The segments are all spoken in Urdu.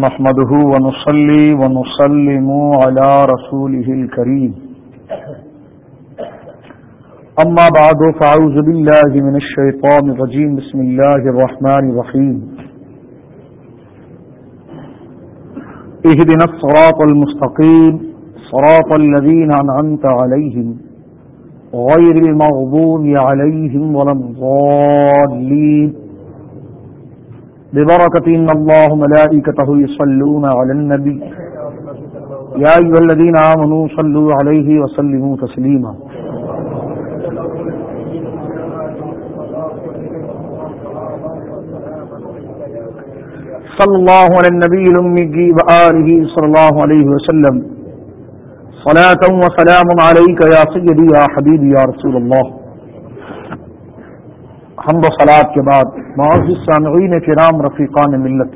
محمده ونصلي ونسلم على رسوله الكريم. أما بعد، فأعوذ بالله من الشيطان الرجيم. بسم الله الرحمن الرحيم. اهدنا الصراط المستقيم. صراط الذين أنعمت عليهم غير المغضوب عليهم ولا الضالين. ببركة إن الله ملائكته يصلون على النبي يا أيها الذين آمنوا صلوا عليه وسلموا تسليما صلى الله على النبي الأمي وآله صلى الله عليه وسلم. صلاة وسلام عليك يا سيدي يا حبيبي يا رسول الله حمد و صلات کے بعد معزز سامعین کرام رفیقان ملت۔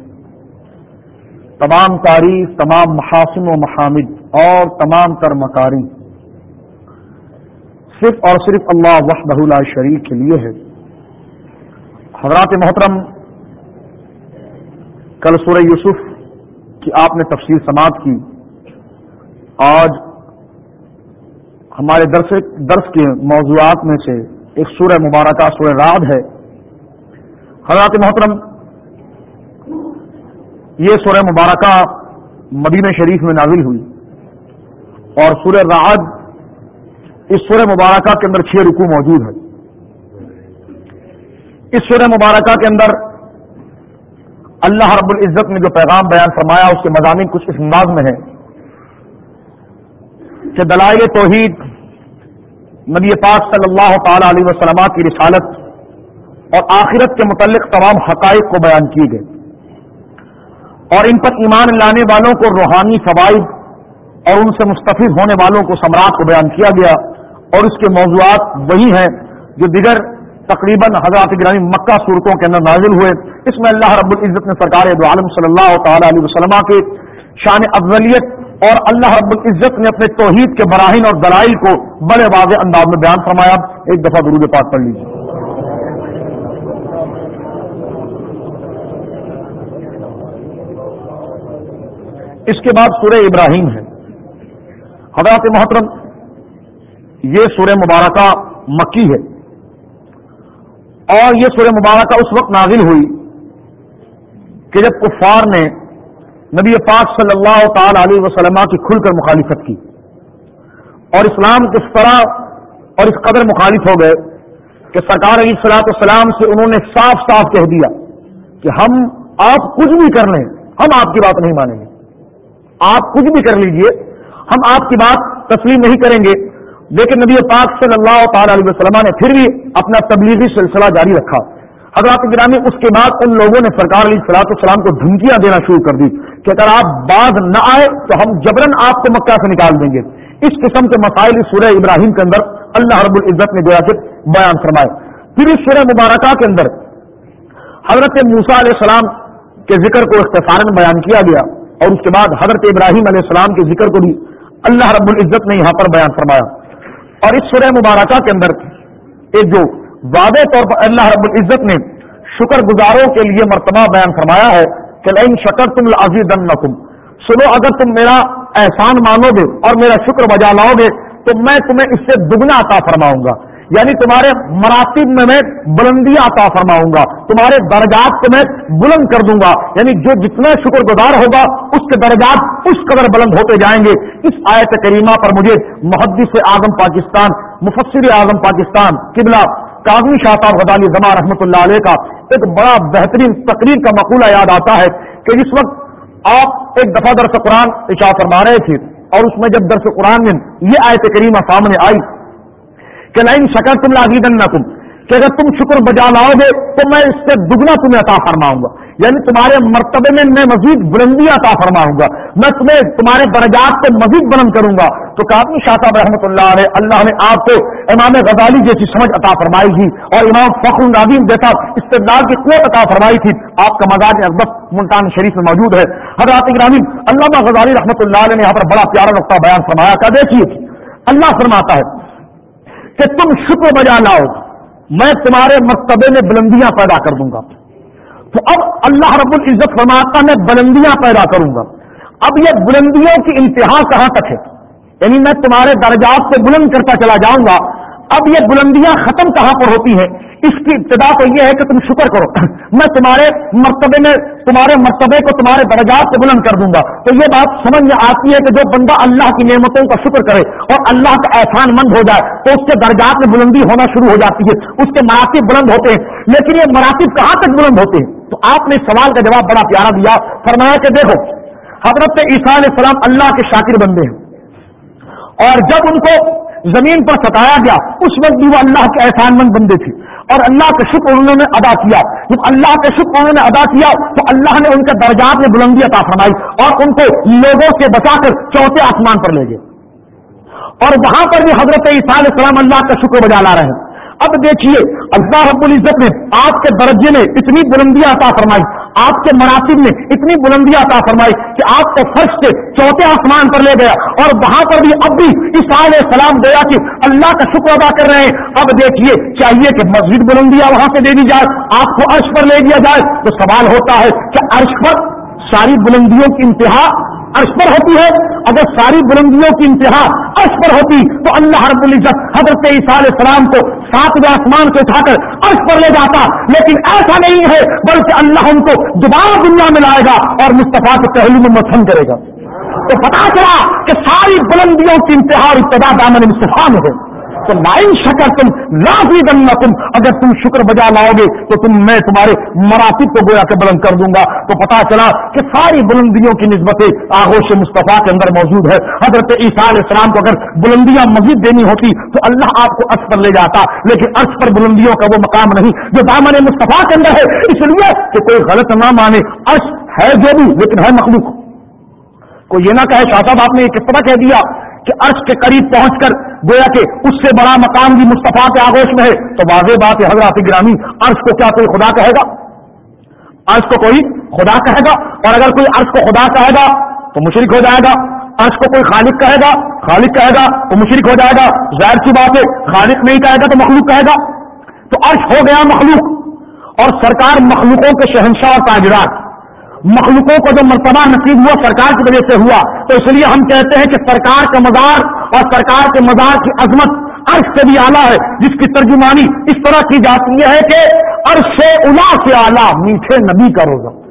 تمام تعریف، تمام محاسن و محامد اور تمام تر مکاری صرف اور صرف اللہ وحدہ لا شریک کے لیے ہے۔ حضرات محترم، کل سورہ یوسف کی آپ نے تفصیل سماعت کی۔ آج ہمارے درس درس کے موضوعات میں سے ایک سورہ مبارکہ، سورہ راد ہے۔ حضرات محترم، یہ سورہ مبارکہ مدینہ شریف میں نازل ہوئی اور سورہ رعد اس سورہ مبارکہ کے اندر چھ رکو موجود ہے اس سورہ مبارکہ کے اندر اللہ رب العزت نے جو پیغام بیان فرمایا، اس کے مضامین کچھ اس انداز میں ہے کہ دلائل توحید نبی پاک صلی اللہ تعالی علیہ وسلم کی رسالت اور آخرت کے متعلق تمام حقائق کو بیان کیے گئے۔ اور ان پر ایمان لانے والوں کو روحانی فوائد اور ان سے مستفید ہونے والوں کو سمراٹ کو بیان کیا گیا۔ اور اس کے موضوعات وہی ہیں جو دیگر تقریباً حضرات گرامی مکہ صورتوں کے اندر نازل ہوئے۔ اس میں اللہ رب العزت نے سرکار دو عالم صلی اللہ تعالی علیہ وسلم کے شان افضلیت اور اللہ رب العزت نے اپنے توحید کے براہین اور دلائل کو بڑے واضح انداز میں بیان فرمایا۔ ایک دفعہ درود پاک پڑھ لیجیے اس کے بعد سورہ ابراہیم ہے۔ حضرات محترم، یہ سورہ مبارکہ مکی ہے۔ اور یہ سورہ مبارکہ اس وقت نازل ہوئی کہ جب کفار نے نبی پاک صلی اللہ تعالی علیہ وسلم کی کھل کر مخالفت کی اور اسلام کس طرح اور اس قدر مخالف ہو گئے کہ سرکار علی صلاح السلام سے انہوں نے صاف صاف کہہ دیا کہ ہم آپ کچھ بھی کر لیں، ہم آپ کی بات نہیں مانیں گے۔ آپ کچھ بھی کر لیجیے، ہم آپ کی بات تسلیم نہیں کریں گے۔ لیکن نبی پاک صلی اللہ تعالی علیہ وسلم نے پھر بھی اپنا تبلیغی سلسلہ جاری رکھا۔ حضرات گرامی اس کے بعد ان لوگوں نے سرکار علیہ صلاح السلام کو دھمکیاں دینا شروع کر دی۔ کہ اگر آپ بعض نہ آئے تو ہم جبرن آپ کو مکہ سے نکال دیں گے۔ اس قسم کے مسائل اس سورہ ابراہیم کے اندر اللہ رب العزت نے گویا کہ بیان فرمائے۔ پھر اس سورہ مبارکہ کے اندر حضرت موسا علیہ السلام کے ذکر کو اختصار بیان کیا گیا اور اس کے بعد حضرت ابراہیم علیہ السلام کے ذکر کو بھی اللہ رب العزت نے یہاں پر بیان فرمایا۔ اور اس سورہ مبارکہ کے اندر ایک جو واضح طور پر اللہ رب العزت نے شکر گزاروں کے لیے مرتبہ بیان فرمایا ہے کہ شکر تم عزیز سنو، اگر تم میرا احسان مانو گے اور میرا شکر بجا لاؤ گے، تو میں تمہیں اس سے دگنا عطا فرماؤں گا۔ یعنی تمہارے مراتب میں میں بلندیاں عطا فرماؤں گا، تمہارے درجات کو میں بلند کر دوں گا۔ یعنی جو جتنا شکر گزار ہوگا، اس کے درجات اس قدر بلند ہوتے جائیں گے۔ اس آیت کریمہ پر مجھے محدث اعظم پاکستان، مفسر اعظم پاکستان، قبلہ کاظمی شاہ صاحب غزالی زما رحمۃ اللہ علیہ کا ایک بڑا بہترین تقریر کا مقولہ یاد آتا ہے کہ اس وقت آپ ایک دفعہ درس قرآن اشاع فرما رہے تھے اور اس میں جب درس قرآن میں یہ آیت کریمہ سامنے آئی کہ لائن شکر تم لاگی نہ کہ اگر تم شکر بجا لاؤ گے تو میں اس سے دگنا تمہیں عطا فرماؤں گا۔ یعنی تمہارے مرتبے میں میں مزید بلندی عطا فرماؤں گا، میں تمہیں تمہارے درجات کو مزید بلند کروں گا۔ تو کافی شاہ صاحب رحمۃ اللہ علیہ، اللہ نے آپ کو امام غزالی جیسی سمجھ عطا فرمائی تھی اور امام فخر العظیم جیسا استدار کی قوت عطا فرمائی تھی۔ آپ کا مزاج اقبت ملتان شریف میں موجود ہے۔ حضرات گرامین علامہ غزالی رحمۃ اللہ علیہ نے یہاں پر بڑا پیارا نقطہ بیان فرمایا کیا دیکھیے، اللہ فرماتا ہے کہ تم شکر بجا لاؤ، میں تمہارے مرتبے میں بلندیاں پیدا کر دوں گا۔ تو اب اللہ رب العزت فرماتا میں بلندیاں پیدا کروں گا۔ اب یہ بلندیوں کی انتہا کہاں تک ہے؟ یعنی میں تمہارے درجات کو بلند کرتا چلا جاؤں گا۔ اب یہ بلندیاں ختم کہاں پر ہوتی ہیں؟ اس کی ابتدا تو یہ ہے کہ تم شکر کرو۔ میں تمہارے مرتبے میں، تمہارے مرتبے کو تمہارے درجات سے بلند کر دوں گا۔ تو یہ بات سمجھ میں آتی ہے کہ جو بندہ اللہ کی نعمتوں کا شکر کرے اور اللہ کا احسان مند ہو جائے، تو اس کے درجات میں بلندی ہونا شروع ہو جاتی ہے۔ اس کے مراتب بلند ہوتے ہیں۔ لیکن یہ مراتب کہاں تک بلند ہوتے ہیں؟ تو آپ نے سوال کا جواب بڑا پیارا دیا، فرمایا کہ دیکھو، حضرت عیسیٰ علیہ السلام اللہ کے شاکر بندے ہیں۔ اور جب ان کو زمین پر ستایا گیا، اس وقت بھی وہ اللہ کے احسان مند بندے تھے۔ اور اللہ کا شکر انہوں نے ادا کیا۔ جب اللہ کا شکر انہوں نے ادا کیا، تو اللہ نے ان کے درجات میں بلندی عطا فرمائی اور ان کو لوگوں سے بچا کر چوتھے آسمان پر لے گئے۔ اور وہاں پر بھی حضرت عیسیٰ علیہ السلام اللہ کا شکر بجا لا رہے ہیں۔ اب دیکھیے، اللہ رب العزت نے آپ کے درجے میں اتنی بلندیاں عطا فرمائی، آپ کے مناسب میں اتنی بلندیاں عطا فرمائی کہ آپ کو فرش سے چوتھے آسمان پر لے گیا اور وہاں پر بھی اب بھی اس علیہ السلام گیا کہ اللہ کا شکر ادا کر رہے ہیں۔ اب دیکھیے، چاہیے کہ مسجد بلندیاں وہاں سے دے دی جائے، آپ کو عرش پر لے دیا جائے۔ تو سوال ہوتا ہے کہ عرش پر ساری بلندیوں کی انتہا عرش پر ہوتی ہے۔ اگر ساری بلندیوں کی انتہا عرش پر ہوتی تو اللہ رب العزت حضرت عیسیٰ علیہ السلام کو ساتویں آسمان سے اٹھا کر عرش پر لے جاتا۔ لیکن ایسا نہیں ہے بلکہ اللہ ان کو دوبارہ دنیا میں لائے گا اور مصطفیٰ کے پہلو میں متھن کرے گا۔ تو پتا چلا کہ ساری بلندیوں کی انتہا اور ابتدا دامن مصطفیٰ میں ہے۔ تو لائن شکر تم لازی بننا تم اگر تم شکر بجا لاؤ گے تو تم میں تمہارے مراسب کو گویا کے بلند کر دوں گا۔ تو پتا چلا کہ ساری بلندیوں کی نسبتیں آغوش مصطفیٰ کے اندر موجود ہے۔ حضرت عیسیٰ علیہ السلام کو اگر بلندیاں مزید دینی ہوتی تو اللہ آپ کو عرش پر لے جاتا۔ لیکن عرش پر بلندیوں کا وہ مقام نہیں جو دامن مصطفیٰ کے اندر ہے۔ اس لیے کہ کوئی غلط نہ مانے۔ عرش ہے جو بھی، لیکن ہے مخلوق۔ کوئی یہ نہ کہے، شاہ صاحب آپ نے یہ کس طرح کہہ دیا؟ کہ عرش کے قریب پہنچ کر گویا کہ اس سے بڑا مقام بھی مصطفیٰ کے آگوش میں ہے، تو واضح بات ہے حضرات گرامی، عرش کو کیا کوئی خدا کہے گا؟ عرش کو کوئی خدا کہے گا؟ اور اگر کوئی عرش کو خدا کہے گا تو مشرق ہو جائے گا، عرش کو کوئی خالق کہے گا؟ خالق کہے گا تو مشرق ہو جائے گا، ظاہر سی بات ہے، خالق نہیں کہے گا تو مخلوق کہے گا۔ تو عرش ہو گیا مخلوق، اور سرکار مخلوقوں کے شہنشاہ اور تاجرات مخلوقوں کو جو مرتبہ نصیب ہوا سرکار کی وجہ سے ہوا، تو اس لیے ہم کہتے ہیں کہ سرکار کا مزار اور سرکار کے مزار کی عظمت عرش سے بھی اعلیٰ ہے، جس کی ترجمانی اس طرح کی جاتی ہے کہ عرش الا سے اعلیٰ، میٹھے نبی کا روزہ۔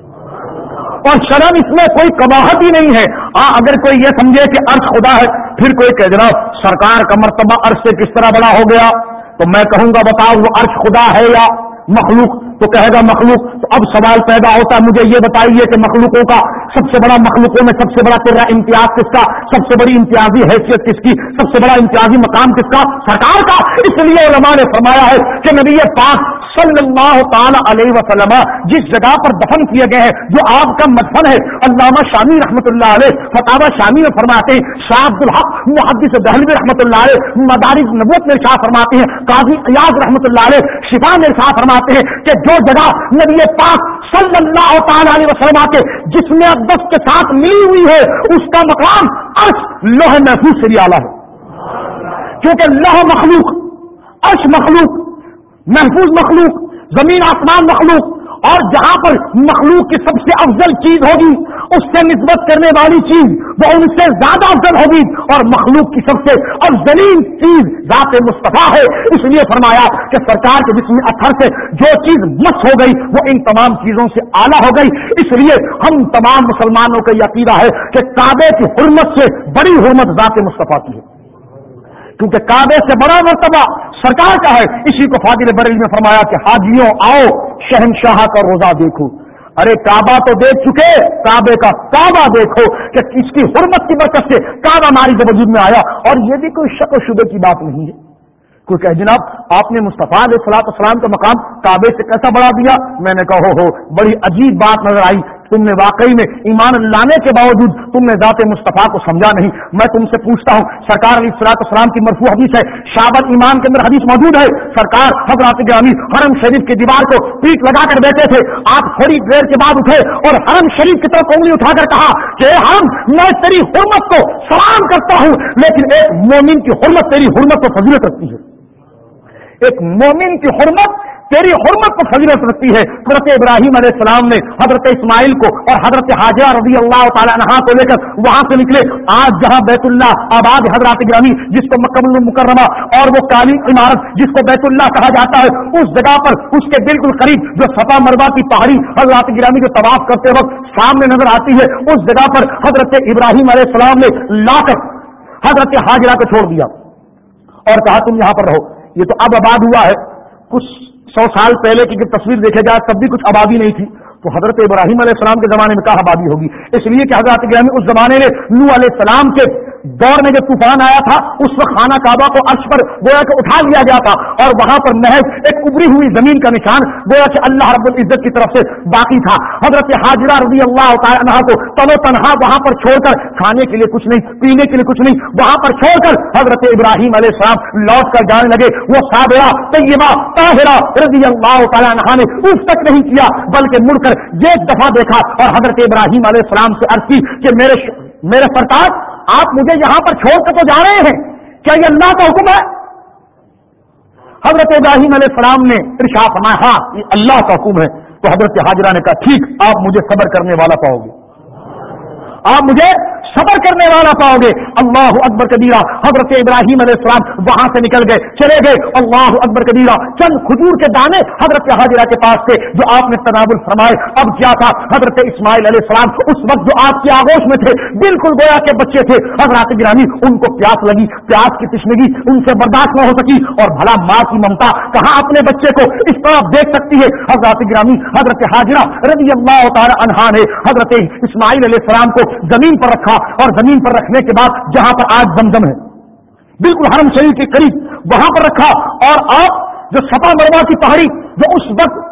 اور شرم اس میں کوئی کباہت ہی نہیں ہے۔ ہاں اگر کوئی یہ سمجھے کہ عرش خدا ہے، پھر کوئی کہ جناب، سرکار کا مرتبہ عرش سے کس طرح بڑا ہو گیا؟ تو میں کہوں گا، بتاؤ وہ عرش خدا ہے یا مخلوق؟ تو کہے گا مخلوق، تو اب سوال پیدا ہوتا ہے، مجھے یہ بتائیے کہ مخلوقوں کا سب سے بڑا مخلوقوں میں سب سے بڑا تیرا امتیاز کس کا؟ سب سے بڑی امتیازی حیثیت کس کی؟ سب سے بڑا امتیازی مقام کس کا؟ سرکار کا۔ اس لیے علماء نے فرمایا ہے کہ نبی پاک صلی اللہ تعالی علیہ وسلم، جس جگہ پر دفن کیے گئے ہیں، جو آپ کا مدفن ہے، علامہ شامی رحمۃ اللہ علیہ فتح شامی میں فرماتے ہیں، شاہ عبد الحق محدث دہلوی رحمۃ اللہ علیہ، مدارس نبوت میں شاہ فرماتے ہیں، قاضی ایاز رحمۃ اللہ علیہ شفا میں شاہ فرماتے ہیں کہ جو جگہ نبی پاک صلی اللہ تعالی علیہ وسلم کے جس میں ابس کے ساتھ ملی ہوئی ہے، اس کا مقام عرش لوہ محفوظ سے بھی اعلیٰ ہے۔ کیونکہ لوہ مخلوق، عرش مخلوق محفوظ مخلوق، زمین آسمان مخلوق، اور جہاں پر مخلوق کی سب سے افضل چیز ہوگی، اس سے نسبت کرنے والی چیز، وہ ان سے زیادہ افضل ہوگی، اور مخلوق کی سب سے افضلین چیز ذات مصطفیٰ ہے۔ اس لیے فرمایا کہ سرکار کے جسم اثر سے جو چیز مس ہو گئی، وہ ان تمام چیزوں سے اعلیٰ ہو گئی۔ اس لیے ہم تمام مسلمانوں کا یہ عقیدہ ہے کہ کعبے کی حرمت سے بڑی حرمت ذات مصطفیٰ کی ہے۔ کیونکہ کعبے سے بڑا مرتبہ سرکار کا ہے۔ اسی کو فاضل بریل میں فرمایا کہ حاجیوں، آؤ شہنشاہ کا روزہ دیکھو۔ ارے کعبہ تو دیکھ چکے، کعبے کا کعبہ دیکھو کہ اس کی حرمت کی برکت سے کعبہ ماری کے وجود میں آیا۔ اور یہ بھی کوئی شک و شبے کی بات نہیں ہے۔ کوئی کہ جناب، آپ نے مصطفیٰ علیہ السلام کا مقام کعبے سے کیسا بڑھا دیا؟ میں نے کہا ہو، بڑی عجیب بات نظر آئی۔ تم نے واقعی میں ایمان لانے کے باوجود تم نے ذات مصطفیٰ کو سمجھا نہیں۔ میں تم سے پوچھتا ہوں، سرکار علی صلاح السلام کی مرفوع حدیث ہے شابت ایمان کے اندر حدیث موجود ہے۔ سرکار حضرات گرامی حرم شریف کی دیوار کو پیٹ لگا کر بیٹھے تھے۔ آپ تھوڑی دیر کے بعد اٹھے اور حرم شریف کی طرف انگلی اٹھا کر کہا کہ ہم میں تیری حرمت کو سلام کرتا ہوں، لیکن ایک مومن کی حرمت تیری حرمت کو فضیلت رکھتی ہے۔ ایک مومن کی حرمت تیری حرمت کو فضیلت رکھتی ہے۔ حضرت ابراہیم علیہ السلام نے حضرت اسماعیل کو اور حضرت حاجہ رضی اللہ تعالیٰ عنہ کو لے کر وہاں سے نکلے۔ آج جہاں بیت اللہ آباد حضرات گرامی، جس کو مکمل مکرمہ اور وہ کالی عمارت جس کو بیت اللہ کہا جاتا ہے، اس جگہ پر اس کے بالکل قریب جو سفا مروا کی پہاڑی حضرات گرامی کو طواف کرتے وقت سامنے نظر آتی ہے، اس جگہ پر حضرت ابراہیم علیہ السلام نے لا کر حضرت حاجرہ کو چھوڑ دیا۔ اور کہا، تم یہاں پر رہو۔ یہ تو اب آباد ہوا ہے۔ کچھ سو سال پہلے کی تصویر دیکھے جائے تب بھی کچھ آبادی نہیں تھی، تو حضرت ابراہیم علیہ السلام کے زمانے میں کہا آبادی ہوگی؟ اس لیے کہ حضرت گرامی اس زمانے میں نو علیہ السلام کے دور میں جب طوفان آیا تھا، اس وقت خانہ کعبہ کو عرش پر گویا کہ اٹھا لیا گیا تھا اور وہاں پر محض ایک ابری ہوئی زمین کا نشان گویا کہ اللہ رب العزت کی طرف سے باقی تھا۔ حضرت حاجرہ رضی اللہ تعالیٰ کو تنو تنہا وہاں پر چھوڑ کر کھانے کے لیے کچھ نہیں، پینے کے لیے کچھ نہیں، وہاں پر چھوڑ کر حضرت ابراہیم علیہ السلام لوٹ کر جانے لگے۔ وہ صابرہ، طیبہ، طاہرہ رضی اللہ تعالیٰ نے اس تک نہیں کیا، بلکہ مڑ کر ایک دفعہ دیکھا اور حضرت ابراہیم علیہ السلام سے عرض کی کہ میرے میرے سرکار آپ مجھے یہاں پر چھوڑ کر تو جا رہے ہیں۔ کیا یہ اللہ کا حکم ہے؟ حضرت ابراہیم علیہ السلام نے ارشا فرمایا ہاں یہ اللہ کا حکم ہے۔ تو حضرت حاجرہ نے کہا، ٹھیک، آپ مجھے صبر کرنے والا پاؤ گے۔ آپ مجھے صبر کرنے والا پاؤ گے۔ اللہ اکبر کبیرہ، حضرت ابراہیم علیہ السلام وہاں سے نکل گئے، چلے گئے۔ اللہ اکبر کبیرہ، چند کھجور کے دانے حضرت حاضرہ کے پاس تھے جو آپ نے تنابل فرمائے۔ اب کیا تھا؟ حضرت اسماعیل علیہ السلام اس وقت جو آپ کی آگوش میں تھے، بالکل گویا کے بچے تھے۔ حضرات گرانی ان کو پیاس لگی، پیاس کی تشنگی، ان سے برداشت نہ ہو سکی۔ اور بھلا ماں کی ممتا کہاں اپنے بچے کو اس طرح دیکھ سکتی ہے؟ حضرات گرامی، حضرت حاضرہ رضی اللہ تعالی عنہا نے حضرت اسماعیل علیہ السلام کو زمین پر رکھا۔ اور زمین پر رکھنے کے بعد جہاں پر آج زمزم ہے۔ بالکل حرم شریف کے قریب وہاں پر رکھا اور آپ جو سپا مروا کی پہاڑی جو اس وقت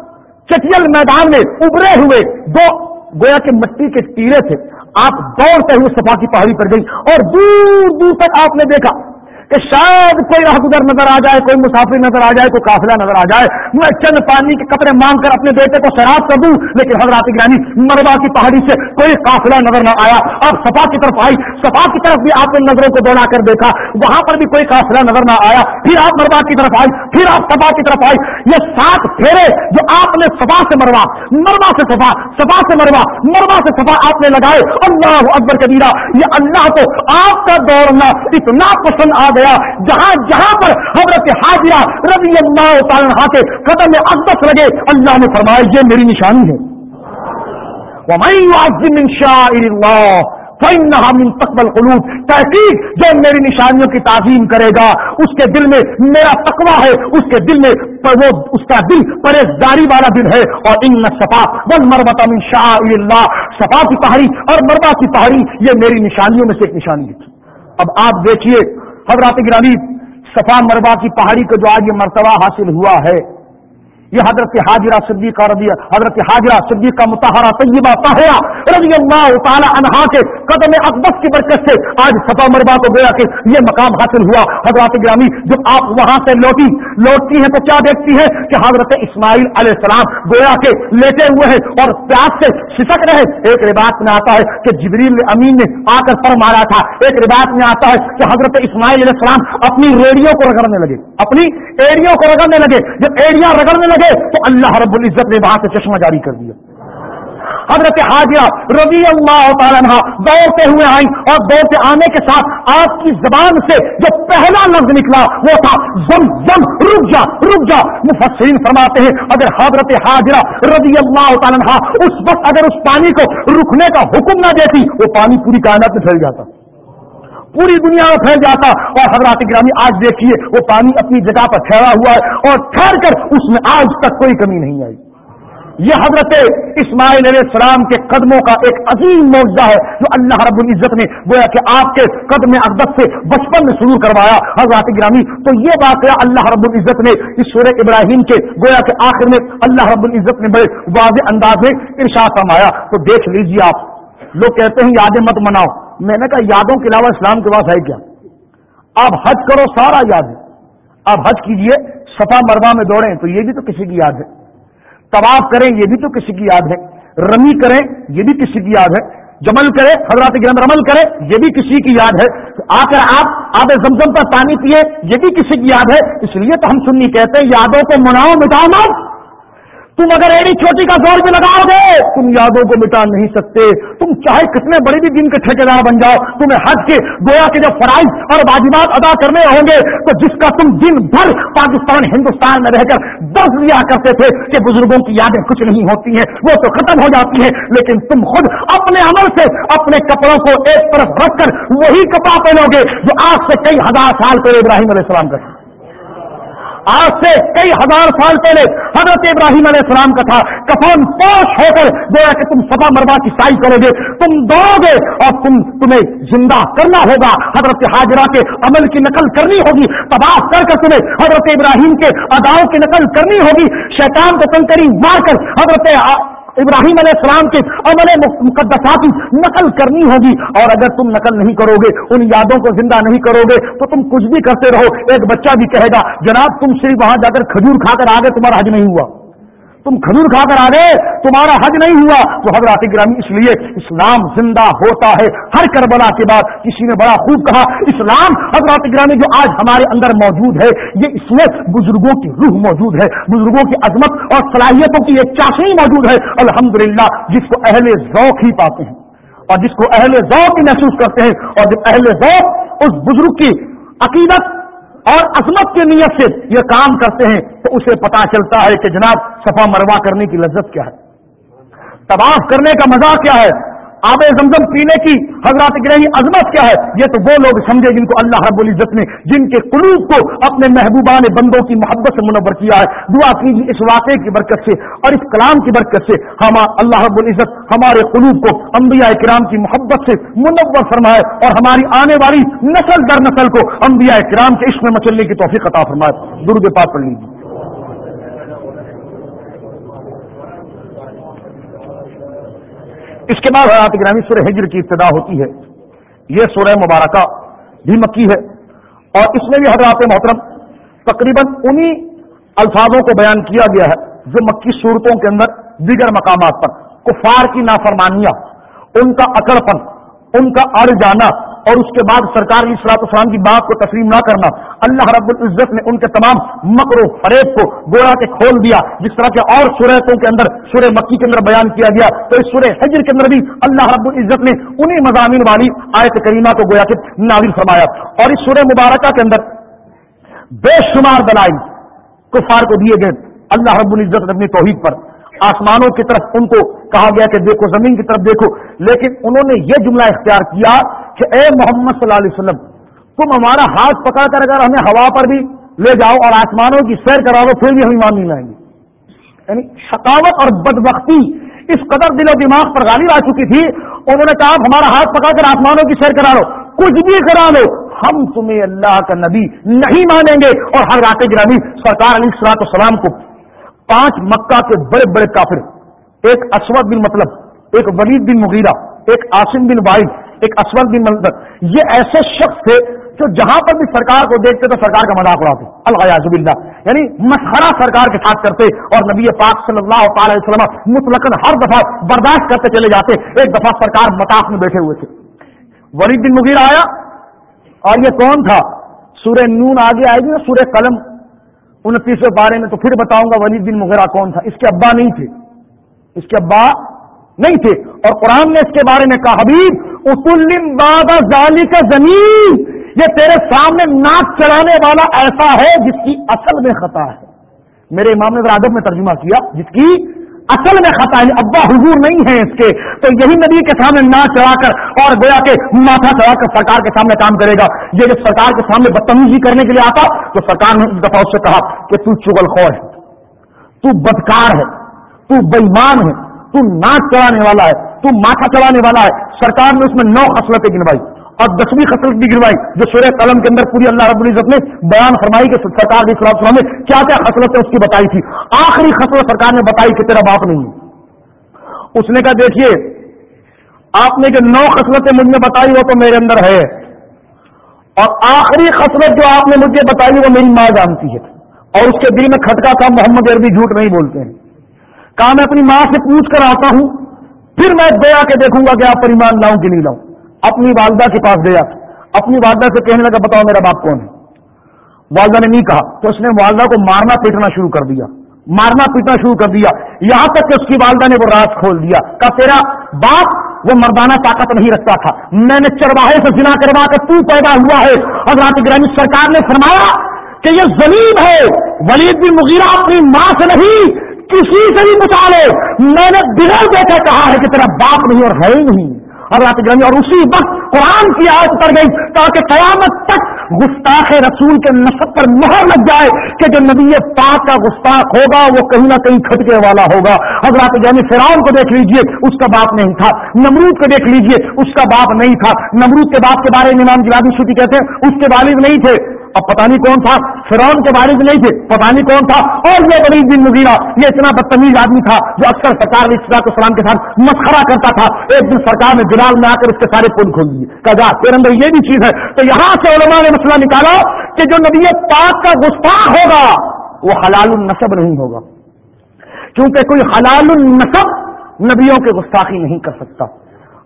چٹیل میدان میں ابرے ہوئے، دو گویا کے مٹی کے ٹیرے تھے، آپ دوڑتے ہوئے سپا کی پہاڑی پر گئی اور دور دور تک آپ نے دیکھا۔ کہ شاید کوئی راہ گزر نظر آ جائے، کوئی مسافر نظر آ جائے، کوئی قافلہ نظر آ جائے، میں چند پانی کے کپڑے مانگ کر اپنے بیٹے کو شراب کر دوں، لیکن حضرات گرانی مربا کی پہاڑی سے کوئی قافلہ نظر نہ آیا۔ اب سفا کی طرف آئی سفا کی طرف بھی آپ نے نظروں کو دوڑا کر دیکھا، وہاں پر بھی کوئی قافلہ نظر نہ آیا۔ پھر آپ مربا کی طرف آئی پھر آپ سفا کی طرف آئی یہ سات پھیرے جو آپ نے سفا سے مروا مربا سے سفا سفا سے مروا مربا سے سفا آپ نے لگائے۔ اللہ اکبر کبیرہ، یہ اللہ کو آپ کا دوڑنا اتنا پسند آ گیا، جہاں جہاں پر حضرت حاضرہ رضی اللہ تعالیٰ کے قدم میں اقدس لگے، اللہ نے فرمایا، یہ میری نشانی ہے۔ من تقبل قلوب تحقیق جو میری نشانیوں کی تعظیم کرے گا، اس کے دل میں میرا تقوی ہے، اس کے دل میں وہ، اس کا دل پرہیزداری والا دل ہے۔ اور ان صفا بل مربت من شاہ اللہ صفا کی پہاڑی اور مربا کی پہاڑی، یہ میری نشانیوں میں سے ایک نشانی ہے۔ اب آپ دیکھیے حضرات گرامی، صفا مربع کی پہاڑی کو جو آج یہ مرتبہ حاصل ہوا ہے، یہ حضرت حاجرہ صدیقہ رضی حضرت حاجرہ صدیقہ متحرہ طیبہ طاہرہ رضی اللہ تعالی عنہا کے قدم اقبس کی برکت سے آج صفا مربع کو گویا کہ یہ مقام حاصل ہوا۔ حضرات گرامی جب آپ وہاں سے لوٹی لوٹتی ہیں تو کیا دیکھتی ہے کہ حضرت اسماعیل علیہ السلام گویا کے لیٹے ہوئے ہیں اور پیاس سے سسک رہے ایک روایت میں آتا ہے کہ جبریل امین نے آ کر پر مارا تھا۔ ایک روایت میں آتا ہے کہ حضرت اسماعیل علیہ السلام اپنی ریڑیوں کو رگڑنے لگے۔ اپنی ایڑیوں کو رگڑنے لگے۔ جب ایڑیاں رگڑنے لگے تو اللہ رب العزت نے وہاں سے چشمہ جاری کر دیا۔ حضرت حاجرہ رضی اللہ تعالیٰ دوڑتے ہوئے آئیں اور دوڑتے آنے کے ساتھ آپ کی زبان سے جو پہلا لفظ نکلا وہ تھا، زم زم، رک جا رک جا۔ مفسرین فرماتے ہیں، اگر حضرت حاجرہ رضی اللہ تعالیٰ اس وقت اگر اس پانی کو رکنے کا حکم نہ دیتی، وہ پانی پوری کائنات میں پھیل جاتا۔ پوری دنیا میں پھیل جاتا۔ اور حضرات گرامی آج دیکھیے، وہ پانی اپنی جگہ پر ٹھہرا ہوا ہے اور ٹھہر کر اس میں آج تک کوئی کمی نہیں آئی۔ یہ حضرت اسماعیل علیہ السلام کے قدموں کا ایک عظیم معاوضہ ہے جو اللہ رب العزت نے گویا کہ آپ کے قدم اقدس سے بچپن میں شروع کروایا۔ حضرات گرامی، تو یہ واقعہ اللہ رب العزت نے اس سورہ ابراہیم کے گویا کے آخر میں اللہ رب العزت نے بڑے واضح انداز میں ارشاد فرمایا۔ تو دیکھ لیجیے آپ۔ لوگ کہتے ہیں یادیں مت مناؤ۔ میں نے کہا یادوں کے علاوہ اسلام کے پاس ہے کیا؟ آپ حج کرو، سارا یاد ہے۔ آپ حج کیجیے، صفا مربع میں دوڑیں، تو یہ بھی تو کسی کی یاد ہے۔ طواف کریں، یہ بھی تو کسی کی یاد ہے۔ رمی کریں، یہ بھی کسی کی یاد ہے۔ جمل کرے حضرات گرم رمل کرے یہ بھی کسی کی یاد ہے۔ آ کر آپ آب زمزم پر پانی پیے یہ بھی کسی کی یاد ہے۔ اس لیے تو ہم سننی کہتے ہیں، یادوں کو مناؤ، مٹاؤ مت۔ تم اگر ایڑی چھوٹی کا زور بھی لگاؤ گے، تم یادوں کو مٹا نہیں سکتے۔ تم چاہے کتنے بڑے بھی دن کے ٹھیکیدار بن جاؤ، تمہیں حج کے گویا کے جو فرائض اور واجبات ادا کرنے ہوں گے، تو جس کا تم دن بھر پاکستان، ہندوستان میں رہ کر درد لیا کرتے تھے کہ بزرگوں کی یادیں کچھ نہیں ہوتی ہیں، وہ تو ختم ہو جاتی ہیں، لیکن تم خود اپنے عمل سے اپنے کپڑوں کو ایک طرف رکھ کر وہی کپڑا پہنو گے جو آج سے کئی ہزار سال پہلے ابراہیم علیہ السلام کا آج سے کئی ہزار سال پہلے حضرت ابراہیم علیہ السلام کا تھا کفان پوش ہو کر گویا کہ تم سفا مروا کی سائی کرو گے، تم دوڑو گے اور تم تمہیں زندہ کرنا ہوگا۔ حضرت حاجرہ کے عمل کی نقل کرنی ہوگی، تباہ کر کر تمہیں حضرت ابراہیم کے اداؤں کی نقل کرنی ہوگی۔ شیطان کو تنکری مار کر حضرت ابراہیم علیہ السلام کے عمل مقدسات نقل کرنی ہوگی۔ اور اگر تم نقل نہیں کرو گے ان یادوں کو زندہ نہیں کرو گے تو تم کچھ بھی کرتے رہو۔ ایک بچہ بھی کہے گا، جناب، تم صرف وہاں جا کر کھجور کھا کر آگے تمہارا حج نہیں ہوا۔ تم کھجور کھا کر آ گئے، تمہارا حج نہیں ہوا۔ تو حضرات گرامی اس لیے اسلام زندہ ہوتا ہے۔ ہر کربلا کے بعد کسی نے بڑا خوب کہا، اسلام حضرات گرامی جو آج ہمارے اندر موجود ہے، یہ اس میں بزرگوں کی روح موجود ہے، بزرگوں کی عظمت اور صلاحیتوں کی ایک چاشنی موجود ہے۔ الحمدللہ، جس کو اہل ذوق ہی پاتے ہیں۔ اور جس کو اہل ذوق ہی محسوس کرتے ہیں۔ اور جب اہل ذوق اس بزرگ کی عقیدت اور عظمت کی نیت سے یہ کام کرتے ہیں تو اسے پتا چلتا ہے کہ جناب صفا مروا کرنے کی لذت کیا ہے۔ تباہ کرنے کا مزہ کیا ہے؟ آب زمزم پینے کی حضرات گرہی عظمت کیا ہے؟ یہ تو وہ لوگ سمجھے جن کو اللہ رب العزت نے جن کے قلوب کو اپنے محبوبان بندوں کی محبت سے منور کیا ہے۔ دعا کیجیے اس واقعے کی برکت سے اور اس کلام کی برکت سے ہم اللہ رب العزت ہمارے قلوب کو انبیاء کرام کی محبت سے منور فرمائے اور ہماری آنے والی نسل در نسل کو انبیاء کرام کے عشق میں مچلنے کی توفیق عطا فرمائے۔ درد پاک پڑھ لیجیے۔ اس کے بعد حیات گرامی سورہ ہجر کی ابتدا ہوتی ہے۔ یہ سورہ مبارکہ بھی مکی ہے۔ اور اس میں بھی حضرات محترم تقریباً انہی الفاظوں کو بیان کیا گیا ہے جو مکی صورتوں کے اندر دیگر مقامات پر۔ کفار کی نافرمانیاں، ان کا اکڑپن، ان کا اڑ جانا اور اس کے بعد سرکار علیہ السلاط اسلام کی بات کو تسلیم نہ کرنا۔ اللہ رب العزت نے ان کے تمام مکر و فریب کو گویا کے کھول دیا۔ جس طرح کے اور سورتوں کے اندر، سورہ مکی کے اندر بیان کیا گیا، تو اس سورہ حجر کے اندر بھی اللہ رب العزت نے انہیں مضامین والی آیت کریمہ کو گویا کے نازل فرمایا۔ اور اس سورہ مبارکہ کے اندر بے شمار دلائل کفار کو دیے گئے۔ اللہ رب العزت نے اپنی توحید پر آسمانوں کی طرف ان کو کہا گیا کہ دیکھو، زمین کی طرف دیکھو۔ لیکن انہوں نے یہ جملہ اختیار کیا کہ اے محمد صلی اللہ علیہ وسلم، تم ہمارا ہاتھ پکڑ کر اگر ہمیں ہوا پر بھی لے جاؤ اور آسمانوں کی سیر کرا دو پھر بھی ہم ایمان نہیں لائیں گے۔ یعنی شکاوت اور بدبختی اس قدر دل و دماغ پر غالب آ چکی تھی، انہوں نے کہا ہمارا ہاتھ پکڑ کر آسمانوں کی سیر کرا لو، کچھ بھی کرا لو۔ ہم تمہیں اللہ کا نبی نہیں مانیں گے۔ اور ہر رات گرامی سرکار علی سلاط السلام کو پانچ مکہ کے بڑے بڑے کافر، ایک اسود بن مطلب ایک ولید بن مغیرہ، ایک آسم بن واحد ایک اسود بن مطلب یہ ایسے شخص تھے جو جہاں پر بھی سرکار کو دیکھتے تو سرکار کا مذاق اڑاتے۔ الغیاز اللہ یعنی مسخرہ سرکار کے ساتھ کرتے اور نبی پاک صلی اللہ تعالی وسلم مطلق ہر دفعہ برداشت کرتے چلے جاتے۔ ایک دفعہ سرکار متاف میں بیٹھے ہوئے تھے۔ ولید بن مغیر آیا اور یہ کون تھا؟ سورہ نون آگے آئے گی سورہ قلم۔ انتیسویں بارے میں تو پھر بتاؤں گا ولید بن مغیرہ کون تھا۔ اس کے ابا نہیں تھے۔ اس کے ابا نہیں تھے۔ اور قرآن نے اس کے بارے میں کہا، حبیب اسلم بادہ ظالی کا زمین یہ تیرے سامنے ناک چڑھانے والا ایسا ہے جس کی اصل میں خطا ہے۔ میرے امام نے ادب میں ترجمہ کیا، جس کی اصل میں خطا ہے یعنی ابا حضور نہیں ہے اس کے، تو یہی نبی کے سامنے نہ چڑھا کر اور گویا کے ماتھا چڑھا کر سرکار کے سامنے کام کرے گا۔ یہ جب سرکار کے سامنے بدتمیزی کرنے کے لیے آتا، تو سرکار نے اس دفعہ اس سے کہا کہ تو چگل خور ہے، تو بدکار ہے، تو بےمان ہے، تو ناچ چڑھانے والا ہے۔ تو ماتھا چڑھانے والا ہے۔ سرکار نے اس میں نو خصلتیں گنوائی اور دسویں خصلت بھی گروائی جو سورہ قلم کے اندر پوری اللہ رب العزت نے بیان فرمائی کہ سرکار نے کیا کیا خصلتیں اس کی بتائی تھی۔ آخری خصلت سرکار نے بتائی کہ تیرا باپ نہیں ہے۔ اس نے کہا، دیکھیے، آپ نے جو نو خصلتیں مجھ میں بتائی وہ تو میرے اندر ہے۔ اور آخری خصلت جو آپ نے مجھے بتائی وہ میری ماں جانتی ہے۔ اور اس کے دل میں کھٹکا تھا، محمد عربی جھوٹ نہیں بولتے ہیں۔ کہا، میں اپنی ماں سے پوچھ کر آتا ہوں پھر میں گیا کے دیکھوں گا کہ آپ پر ایمان لاؤں کہ نہیں لاؤں۔ اپنی والدہ کے پاس گیا۔ اپنی والدہ سے کہنے لگا، بتاؤ میرا باپ کون ہے؟ والدہ نے نہیں کہا، تو اس نے والدہ کو مارنا پیٹنا شروع کر دیا۔ مارنا پیٹنا شروع کر دیا۔ یہاں تک کہ اس کی والدہ نے وہ راز کھول دیا کہ تیرا باپ وہ مردانہ طاقت نہیں رکھتا تھا۔ میں نے چرواہے سے جنا کروا کر تو پیدا ہوا ہے۔ حضرات گرانی سرکار نے فرمایا کہ یہ زلیب ہے۔ ولید بن مغیرہ اپنی ماں سے نہیں کسی سے بھی بتا لے میں نے بنا دیکھا کہا ہے کہ تیرا باپ نہیں اور ہے ہی نہیں۔ حضرات گرانی اور اسی وقت قرآن کی آیت اتر گئی تاکہ قیامت تک گستاخ رسول کے نصب پر مہر لگ جائے کہ جو نبی پاک کا گستاخ ہوگا وہ کہیں نہ کہیں کھٹکے والا ہوگا۔ حضرات یعنی فرعون کو دیکھ لیجیے، اس کا باپ نہیں تھا۔ نمرود کو دیکھ لیجیے، اس کا باپ نہیں تھا۔ نمرود کے باپ کے بارے میں امام جلادی شوتی کہتے ہیں، اس کے والد نہیں تھے۔ اب پتہ نہیں کون تھا؟ فرعون کے والد نہیں تھے، پتہ نہیں کون تھا۔ اور یہ بڑی دن مغیرہ یہ اتنا بدتمیز آدمی تھا جو اکثر سرکار السلام کے ساتھ مسخرا کرتا تھا۔ ایک دن سرکار نے جلال میں آ کر اس کے سارے پل کھول دیے۔ کہ جا، تیرے اندر یہ بھی چیز ہے۔ تو یہاں سے علماء نے مسئلہ نکالا کہ جو نبی پاک کا گستاخ ہوگا، وہ حلال النصب نہیں ہوگا۔ کیونکہ کوئی حلال النصب نبیوں کے گستاخی نہیں کر سکتا۔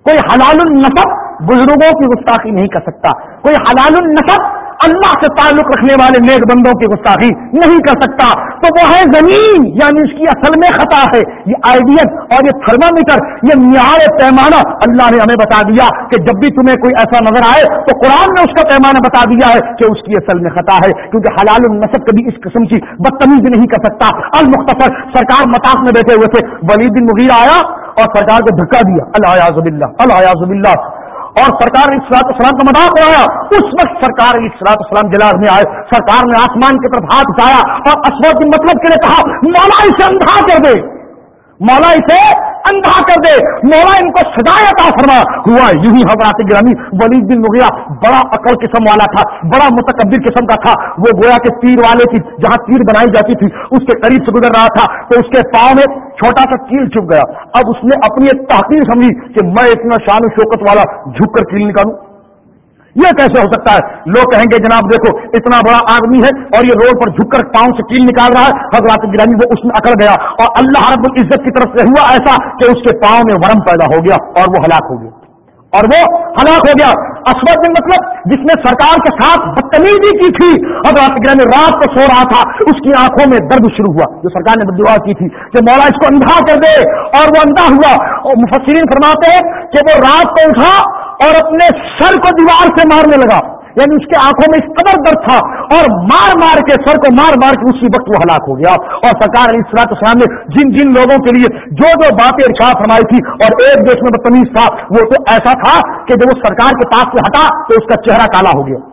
کوئی حلال النصب بزرگوں کی گستاخی نہیں کر سکتا۔ کوئی حلال النصب اللہ سے تعلق رکھنے والے نیک بندوں کی گستاخی نہیں کر سکتا، تو وہ ہے زمین یعنی اس کی اصل میں خطا ہے۔ یہ آئیڈیل اور یہ تھرما میٹر یہ معیار پیمانہ اللہ نے ہمیں بتا دیا کہ جب بھی تمہیں کوئی ایسا نظر آئے تو قرآن نے اس کا پیمانہ بتا دیا ہے کہ اس کی اصل میں خطا ہے۔ کیونکہ حلال النصب کبھی اس قسم کی بدتمیزی نہیں کر سکتا۔ المختصر سرکار متاث میں بیٹھے ہوئے تھے۔ ولید بن مغیر آیا اور سرکار کو دھکا دیا۔ اللہ اللہ اللہ اور سرکار اسلام السلام کا مذاق اڑایا۔ اس وقت سرکار اسلام السلام جلال میں آئے۔ سرکار نے آسمان کی طرف ہاتھ اٹھایا اور اسود مطلب کے لیے کہا، مولا اسے اندھا کر دے۔ مولا اسے اندھا کر دے۔ مولا ان کو سدایت فرما۔ ہوا یوں ہی حضرات گرامی ولید بن مغیرہ بڑا عقل قسم والا تھا، بڑا متکبر قسم کا تھا۔ وہ گویا کے تیر والے کی جہاں تیر بنائی جاتی تھی، اس کے قریب سے گزر رہا تھا۔ تو اس کے پاؤں میں چھوٹا سا کیل چھپ گیا۔ اب اس نے اپنی ایک تحقیر سمجھی کہ میں اتنا شان و شوکت والا جھک کر کیل نکالوں۔ یہ کیسے ہو سکتا ہے؟ لوگ کہیں گے، جناب دیکھو، اتنا بڑا آدمی ہے اور یہ روڈ پر جھک کر پاؤں سے کیل نکال رہا ہے۔ حضرات گرانی وہ اس میں اکڑ گیا اور اللہ رب العزت کی طرف سے ہوا ایسا کہ اس کے پاؤں میں ورم پیدا ہو گیا اور وہ ہلاک ہو گیا۔ اور وہ ہلاک ہو گیا۔ اسود میں مطلب جس نے سرکار کے ساتھ بدتمیزی کی تھی۔ حضرات گرانی رات کو سو رہا تھا۔ اس کی آنکھوں میں درد شروع ہوا۔ جو سرکار نے دعا کی تھی کہ مولا اس کو اندھا کر دے اور وہ اندھا ہوا۔ اور مفسرین فرماتے ہیں کہ وہ رات کو اٹھا اور اپنے سر کو دیوار سے مارنے لگا۔ یعنی اس کے آنکھوں میں اس قدر درد تھا اور مار مار کے سر کو مار مار کے اسی وقت وہ ہلاک ہو گیا۔ اور سرکار علیہ السلاط اسلام نے جن جن لوگوں کے لیے جو جو باتیں ارشاد فرمائی تھی اور ایک دیش میں بدتمیز تھا، وہ تو ایسا تھا کہ جب وہ سرکار کے پاس سے ہٹا تو اس کا چہرہ کالا ہو گیا۔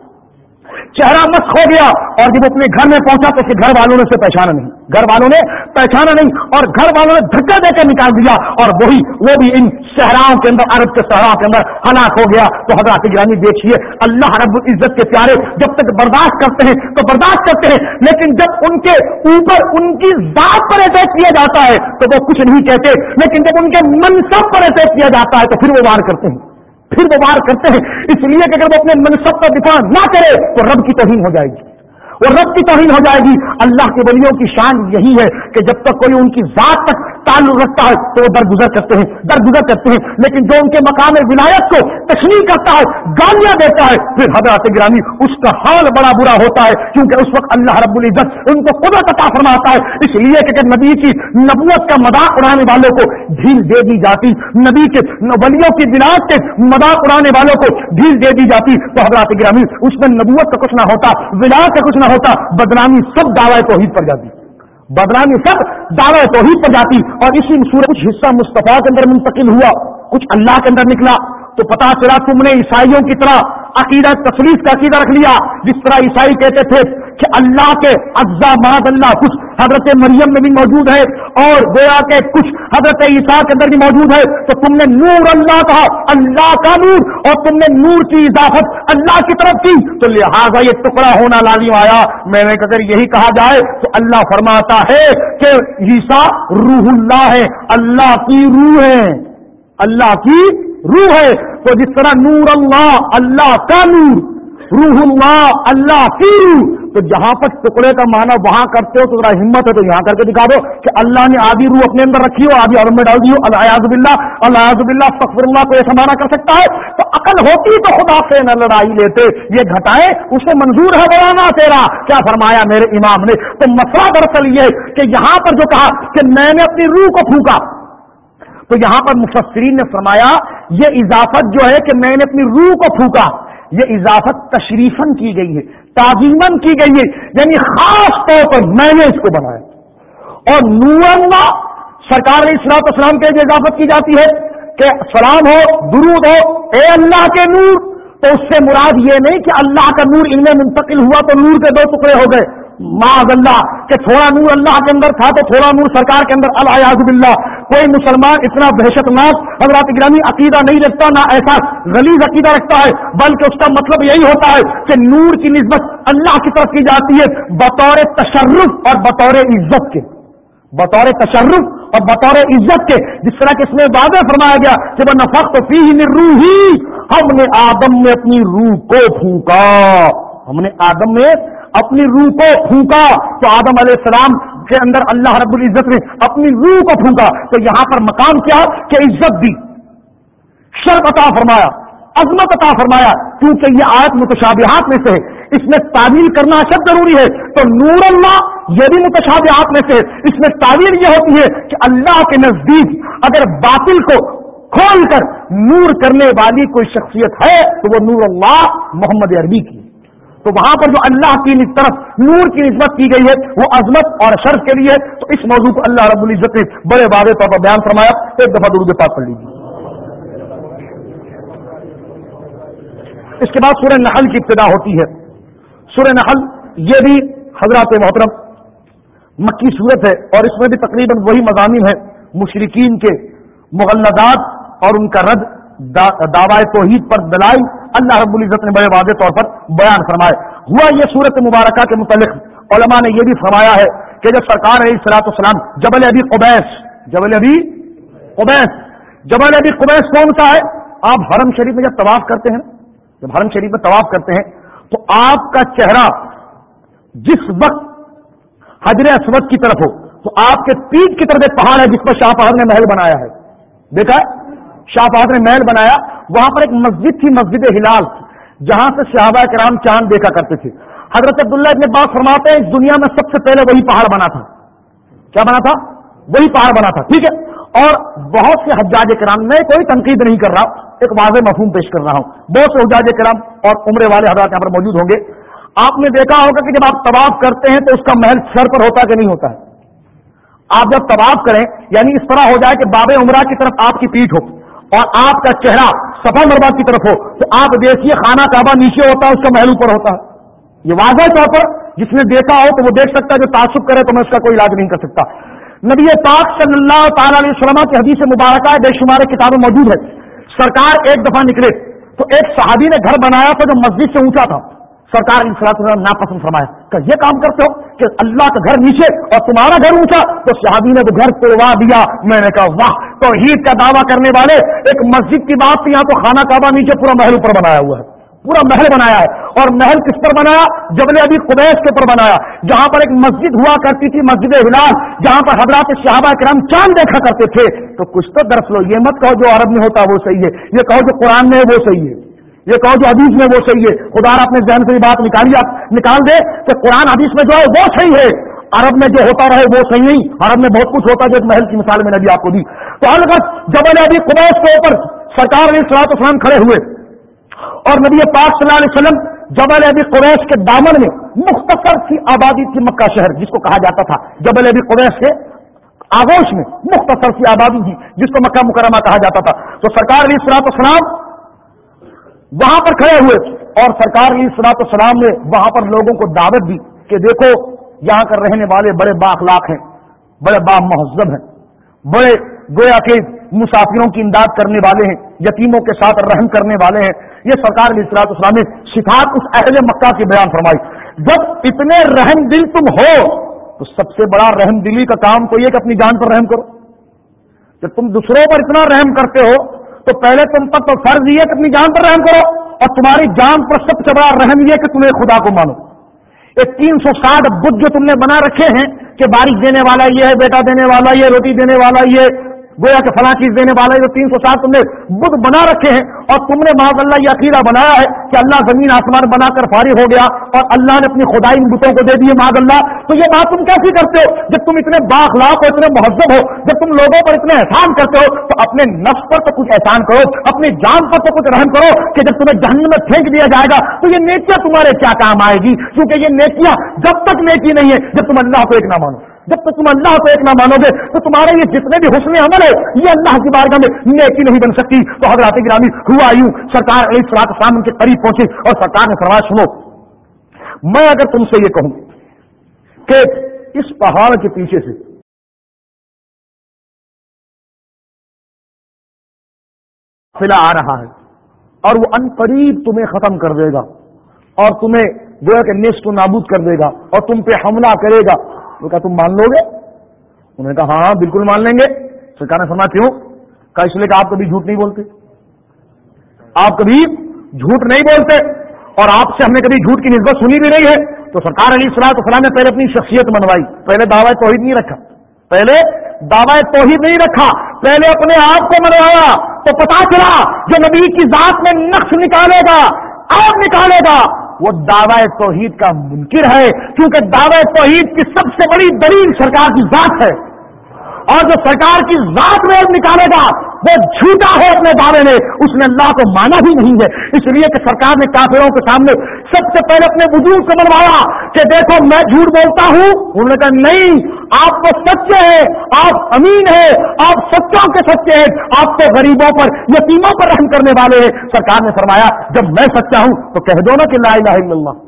چہرہ مست ہو گیا اور جب اپنے گھر میں پہنچا تو گھر والوں نے اسے پہچانا نہیں۔ گھر والوں نے پہچانا نہیں اور گھر والوں نے دھکا دے کر نکال دیا اور وہی وہ بھی ان صحراؤں کے اندر، عرب کے صحراؤں کے اندر ہلاک ہو گیا۔ تو حضرات گرانی دیکھیے، اللہ رب العزت کے پیارے جب تک برداشت کرتے ہیں تو برداشت کرتے ہیں، لیکن جب ان کے اوپر ان کی ذات پر اٹیک کیا جاتا ہے تو وہ کچھ نہیں کہتے، لیکن جب ان کے منصب پر اٹیک کیا جاتا ہے تو پھر وہ وار کرتے ہیں۔ پھر وہ وار کرتے ہیں۔ اس لیے کہ اگر وہ اپنے منصب کا دفاع نہ کرے، تو رب کی توہین ہو جائے گی۔ وہ رب کی توہین ہو جائے گی۔ اللہ کے ولیوں کی شان یہی ہے کہ جب تک کوئی ان کی ذات تک تعلق رکھتا ہے تو وہ درگزر کرتے ہیں، درگزر کرتے ہیں۔ لیکن جو ان کے مقام ولایت کو تشریح کرتا ہے، گالیاں دیتا ہے، پھر حضرات گرامی اس کا حال بڑا برا ہوتا ہے۔ کیونکہ اس وقت اللہ رب العزت ان کو قدرت عطا فرماتا ہے۔ اس لیے کہ نبی کی نبوت کا مذاق اڑانے والوں کو ڈھیل دے دی جاتی، نبی کے ولیوں کی بناد کے مذاق اڑانے والوں کو ڈھیل دے دی جاتی، تو حضرات گرامی اس میں نبوت کا کچھ نہ ہوتا، ولایت کا کچھ نہ ہوتا، بدنامی سب دعوی توحید پر جاتی۔ بدنامی سب دعوی توحید پر جاتی اور اسی سورج کچھ حصہ مصطفیٰ کے اندر منتقل ہوا، کچھ اللہ کے اندر نکلا۔ تو پتا چلا تم نے عیسائیوں کی طرح عقیدہ تصویر کا عقیدہ رکھ لیا، جس طرح عیسائی کہتے تھے کہ اللہ کے اجزا ماد اللہ کچھ حضرت مریم میں بھی موجود ہے اور گویا کے کچھ حضرت عیسیٰ کے اندر بھی موجود ہے، تو تم نے نور اللہ کہا، اللہ کا نور، اور تم نے نور کی اضافت اللہ کی طرف کی۔ تو لہٰذا یہ ٹکڑا ہونا لازم آیا۔ میں نے اگر یہی کہا جائے تو اللہ فرماتا ہے کہ عیسیٰ روح اللہ ہے، اللہ کی روح ہے، اللہ کی روح ہے تو جس طرح نور اللہ اللہ کا نور، روح اللہ اللہ کی روح، تو جہاں پر ٹکڑے کا معنی وہاں کرتے ہو، تو ذرا ہمت ہے تو یہاں کر کے دکھا دو کہ اللہ نے آدھی روح اپنے اندر رکھی ہو، آدھی عالم میں ڈال دی ہو اللہ بلّہ اللہ بلّہ فخر اللہ کو ایسا معنی کر سکتا ہے؟ تو عقل ہوتی تو خدا سے نہ لڑائی لیتے، یہ گھٹائے اسے منظور ہے بڑھانا تیرا۔ کیا فرمایا میرے امام نے؟ تو مسئلہ دراصل یہ کہ یہاں پر جو کہا کہ میں نے اپنی روح کو پھونکا تو یہاں پر مفسرین نے فرمایا، یہ اضافت جو ہے کہ میں نے اپنی روح کو پھونکا، یہ اضافت تشریفن کی گئی ہے تعظیمن کی گئی ہے یعنی خاص طور پر میں نے اس کو بنایا۔ اور نور سرکار اسلام اسلام کے لیے اضافت کی جاتی ہے کہ سلام ہو، درود ہو، اے اللہ کے نور، تو اس سے مراد یہ نہیں کہ اللہ کا نور ان میں منتقل ہوا تو نور کے دو ٹکڑے ہو گئے۔ معذ اللہ کہ تھوڑا نور اللہ کے اندر تھا تو تھوڑا نور سرکار کے اندر الحاظ باللہ، کوئی مسلمان اتنا دہشت ناک حضرات گرامی عقیدہ نہیں رکھتا، نہ ایسا غلیظ عقیدہ رکھتا ہے، بلکہ اس کا مطلب یہی ہوتا ہے کہ نور کی نسبت اللہ کی طرف کی جاتی ہے بطور تشرف اور بطور عزت کے، بطور تشرف اور بطور عزت کے۔ جس طرح کہ اس میں واضح فرمایا گیا کہ وہ نفق فی روحی ہم نے آدم میں اپنی روح کو پھونکا۔ ہم نے آدم میں اپنی روح کو پھونکا تو آدم علیہ السلام کے اندر اللہ رب العزت نے اپنی روح کو پھونکا تو یہاں پر مقام کیا کہ عزت دی۔ شرط عطا فرمایا، عظمت عطا فرمایا، کیونکہ یہ آیت متشابہات میں سے ہے۔ اس میں تعویل کرنا سب ضروری ہے۔ تو نور اللہ یہ بھی متشابہات میں سے ہے۔ اس میں تعویل یہ ہوتی ہے کہ اللہ کے نزدیک اگر باطل کو کھول کر نور کرنے والی کوئی شخصیت ہے تو وہ نور اللہ محمد عربی کی۔ تو وہاں پر جو اللہ کی طرف نور کی نسبت کی گئی ہے، وہ عظمت اور شرف کے لیے تو اس موضوع کو اللہ رب العزت نے بڑے واضح طور پر بیان فرمایا۔ ایک دفعہ درود پاک پڑھ لیجیے اس کے بعد سورہ نحل کی ابتدا ہوتی ہے۔ سورہ نحل، یہ بھی حضرات محترم، مکی صورت ہے اور اس میں بھی تقریباً وہی مضامین ہے مشرقین کے مغلدات اور ان کا رد دعوی توحید پر دلائی اللہ رب العزت نے بڑے واضح طور پر بیان فرمائے۔ ہوا یہ صورت مبارکہ کے متعلق علماء نے یہ بھی فرمایا ہے کہ جب سرکار ہے سلاۃ السلام جبل ابھی قبیس، جبل ابھی قبیس، جبل ابھی قبیس کون سا ہے؟ آپ حرم شریف میں جب طواف کرتے ہیں، جب حرم شریف میں طواف کرتے ہیں، تو آپ کا چہرہ جس وقت حجر اسود کی طرف ہو، تو آپ کے پیٹ کی طرف ایک پہاڑ ہے جس پر شاہ پہاڑ نے محل بنایا ہے۔ دیکھا ہے؟ شاہ فہد نے محل بنایا، وہاں پر ایک مسجد تھی، مسجد ہلال، جہاں سے صحابہ کرام چاند دیکھا کرتے تھے۔ حضرت عبداللہ ابن بات فرماتے ہیں، اس دنیا میں سب سے پہلے وہی پہاڑ بنا تھا۔ کیا بنا تھا؟ وہی پہاڑ بنا تھا، ٹھیک ہے؟ اور بہت سے حجاج کرام میں کوئی تنقید نہیں کر رہا، ایک واضح مفہوم پیش کر رہا ہوں۔ بہت سے حجاج کرام اور عمرے والے حضرات یہاں پر موجود ہوں گے۔ آپ نے دیکھا ہوگا کہ جب آپ طواف کرتے ہیں تو اس کا محل سر پر ہوتا کہ نہیں ہوتا ہے؟ آپ جب طواف کریں یعنی اس طرح ہو جائے کہ باب عمرہ کی طرف آپ کی پیٹ ہو۔ اور آپ کا چہرہ سفا مربع کی طرف ہو تو آپ دیکھیے خانہ کعبہ نیچے ہوتا ہے، اس کا محل اوپر ہوتا ہے۔ یہ واضح طور پر، جس نے دیکھا ہو تو وہ دیکھ سکتا ہے، جو تعصب کرے تو میں اس کا کوئی علاج نہیں کر سکتا۔ نبی پاک صلی اللہ تعالی علیہ وسلم کی حدیث مبارکہ بے شمار کتابیں موجود ہے سرکار ایک دفعہ نکلے تو ایک صحابی نے گھر بنایا تھا جو مسجد سے اونچا تھا۔ سرکار ناپسند فرمایا کہ یہ کام کرتے ہو۔ کہ اللہ کا گھر نیچے اور تمہارا گھر اونچا، تو شہادی نے تو گھر توڑوا دیا۔ میں نے کہا، واہ! تو عید کا دعویٰ کرنے والے ایک مسجد کی بات یہاں تو خانہ کعبہ نیچے پورا محل اوپر بنایا ہوا ہے۔ پورا محل بنایا ہے۔ اور محل کس پر بنایا؟ جبل ابھی قبیس کے اوپر بنایا۔ جہاں پر ایک مسجد ہوا کرتی تھی، مسجد ہلال، جہاں پر حضرات صحابہ کرام چاند دیکھا کرتے تھے۔ تو کچھ تو درس لو، یہ مت کہو جو عرب میں ہوتا وہ صحیح ہے، یہ کہو جو قرآن میں ہے وہ صحیح ہے۔ یہ کہو جو حدیث میں وہ صحیح ہے۔ خدا اپنے ذہن سے یہ بات نکالی نکال دے کہ قرآن حدیث میں جو ہے وہ صحیح ہے۔ عرب میں جو ہوتا رہے وہ صحیح نہیں، عرب میں بہت کچھ ہوتا ہے جو ایک محل کی مثال میں نے ابھی آپ کو دی۔ تو الگ جب ابھی قبیس کے اوپر سرکار علیہ سلاط اسلام کھڑے ہوئے اور نبی پاک صلی اللہ علیہ وسلم جبل ابھی قریش کے دامن میں مختصر سی آبادی تھی مکہ شہر، جس کو کہا جاتا تھا جبل ابھی قریش کے آگوش میں مختصر سی آبادی تھی، جس کو مکہ مکرمہ کہا جاتا تھا۔ تو سرکار علیہ سلاط اسلام وہاں پر کھڑے ہوئے اور سرکار علی سلاط السلام نے وہاں پر لوگوں کو دعوت دی کہ دیکھو یہاں کر رہنے والے بڑے باخلاق ہیں، بڑے با مہذب ہیں، بڑے گویا کے مسافروں کی امداد کرنے والے ہیں، یتیموں کے ساتھ رحم کرنے والے ہیں۔ یہ سرکار علی سلاط اسلام نے صفات اس اہل مکہ کی بیان فرمائی۔ جب اتنے رحم دل تم ہو، تو سب سے بڑا رحم دلی کا کام تو یہ کہ اپنی جان پر رحم کرو۔ جب تم دوسروں پر اتنا رحم کرتے ہو تو پہلے تم پر تو فرض یہ کہ اپنی جان پر رحم کرو اور تمہاری جان پر سب سے بڑا رحم یہ کہ تمہیں خدا کو مانو۔ یہ تین سو ساٹھ بدھ جو تم نے بنا رکھے ہیں کہ بارش دینے والا یہ ہے، بیٹا دینے والا یہ روٹی دینے والا یہ گویا کہ فلاں چیز دینے والا جو تین سو سات تم نے بدھ بنا رکھے ہیں اور تم نے معاذ اللہ یہ عقیدہ بنایا ہے کہ اللہ زمین آسمان بنا کر فارغ ہو گیا اور اللہ نے اپنی خدائی بتوں کو دے دیے معاذ اللہ، تو یہ بات تم کیسی کرتے ہو؟ جب تم اتنے باخلاق ہو اتنے مہذب ہو، جب تم لوگوں پر اتنے احسان کرتے ہو، تو اپنے نفس پر تو کچھ احسان کرو، اپنی جان پر تو کچھ رحم کرو کہ جب تمہیں جہنم میں پھینک دیا جائے گا، تو یہ نیکیاں تمہارے کیا کام آئے گی؟ کیونکہ یہ نیکیاں جب تک نیکی نہیں ہے، جب تم اللہ کو ایک نہ مانو۔ جب تک تم اللہ کو ایک نہ مانو گے، تو تمہارے یہ جتنے بھی حسن عمل ہے یہ اللہ کی بارگاہ میں نیکی نہیں بن سکتی۔ تو حضرات گرامی ہوا یوں سرکار علیہ سلاط اسلام ان کے قریب پہنچے اور سرکار نے فرمایا، سنو، میں اگر تم سے یہ کہوں کہ اس پہاڑ کے پیچھے سے فلا آ رہا ہے اور وہ ان قریب تمہیں ختم کر دے گا اور تمہیں گویا کہ نیست و نابود کر دے گا اور تم پہ حملہ کرے گا۔ وہ کہا، تم مان لو گے انہوں نے کہا ہاں, ہاں بالکل مان لیں گے. سرکار نے سنا کیوں؟ کہا، اس لیے کہ آپ کبھی جھوٹ نہیں بولتے. آپ کبھی جھوٹ نہیں بولتے اور آپ سے ہم نے کبھی جھوٹ کی نسبت سنی بھی نہیں ہے تو سرکار علی صلاح فلاں نے پہلے اپنی شخصیت منوائی، پہلے دعوی توحید نہیں رکھا، پہلے دعوی توحید نہیں رکھا، پہلے اپنے آپ کو منوایا تو پتا چلا جو نبی کی ذات میں نقش نکالے گا آپ نکالے گا وہ دعوی توحید کا منکر ہے، کیونکہ دعوی توحید کی سب سے بڑی دلیل سرکار کی ذات ہے۔ اور جو سرکار کی ذات میں نکالے گا، وہ جھوٹا ہے اپنے دعوے میں، اس نے اللہ کو مانا ہی نہیں ہے۔ اس لیے کہ سرکار نے کافروں کے سامنے سب سے پہلے اپنے بزرگ کو بنوایا کہ دیکھو، میں جھوٹ بولتا ہوں، انہوں نے کہا، نہیں، آپ تو سچے ہیں، آپ امین ہیں، آپ سچوں کے سچے ہیں، آپ تو غریبوں پر، یتیموں پر رحم کرنے والے ہیں۔ سرکار نے فرمایا، جب میں سچا ہوں تو کہہ دو نا کہ لا الہ الا اللہ۔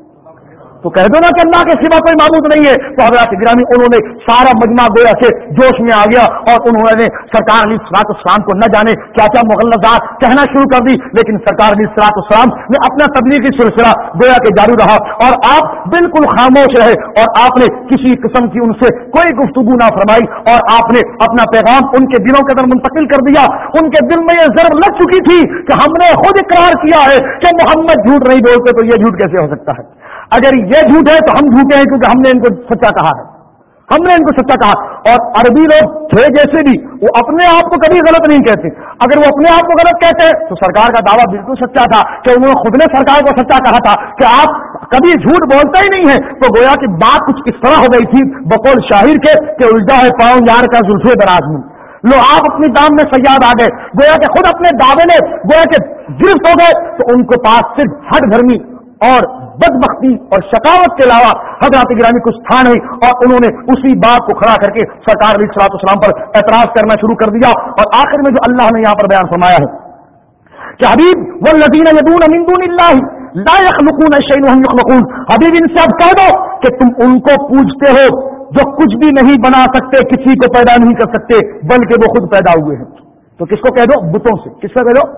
تو کہہ دو نا کہ اللہ کے سوا کوئی معبود نہیں ہے۔ تو حضرات گرامی، انہوں نے سارا مجمع گویا سے جوش میں آ گیا اور انہوں نے سرکار علی سلاط اسلام کو نہ جانے کیا کیا مغلزات کہنا شروع کر دی۔ لیکن سرکار علی سلاط اسلام نے اپنا تبلیغی سلسلہ گویا کے جاری رہا اور آپ بالکل خاموش رہے اور آپ نے کسی قسم کی ان سے کوئی گفتگو نہ فرمائی اور آپ نے اپنا پیغام ان کے دلوں کے اندر منتقل کر دیا۔ ان کے دل میں یہ ضرور لگ چکی تھی کہ ہم نے خود اقرار کیا ہے کہ محمد جھوٹ نہیں بولتے تو یہ جھوٹ کیسے ہو سکتا ہے؟ اگر یہ جھوٹ ہے تو ہم جھوٹے ہیں کیونکہ ہم نے ان کو سچا کہا ہے۔ ہم نے ان کو سچا کہا اور عربی لوگ تھے جیسے بھی، وہ اپنے آپ کو کبھی غلط نہیں کہتے۔ اگر وہ اپنے آپ کو غلط کہتے تو سرکار کا دعویٰ بالکل سچا تھا کہ انہوں نے خود نے سرکار کو سچا کہا تھا کہ آپ کبھی جھوٹ بولتے ہی نہیں ہے تو گویا کہ بات کچھ اس طرح ہو گئی تھی بقول شاہر کے کہ الٹا ہے پاؤں یار کا زلفے دراز میں لو آپ اپنی دام میں سیاد آ گئے۔ گویا کہ خود اپنے دعوے میں گویا کہ گرفت ہو گئے۔ تو ان کے پاس صرف ہٹ گرمی اور بدبختی اور شکاوت کے علاوہ حضرات گرامی کچھ تھا نہیں اور انہوں نے اسی بات کو کھڑا کر کے سرکار علیہ السلاط اسلام پر اعتراض کرنا شروع کر دیا اور آخر میں جو اللہ نے یہاں پر بیان فرمایا ہے کہ حبیب وہ لدین یدون اللہ لا يخلقون شيئا يخلقون حبیب، ان سے اب کہہ دو کہ تم ان کو پوچھتے ہو جو کچھ بھی نہیں بنا سکتے، کسی کو پیدا نہیں کر سکتے، بلکہ وہ خود پیدا ہوئے ہیں۔ تو کس کو کہہ دو؟ بتوں سے۔ کس کو کہہ دو؟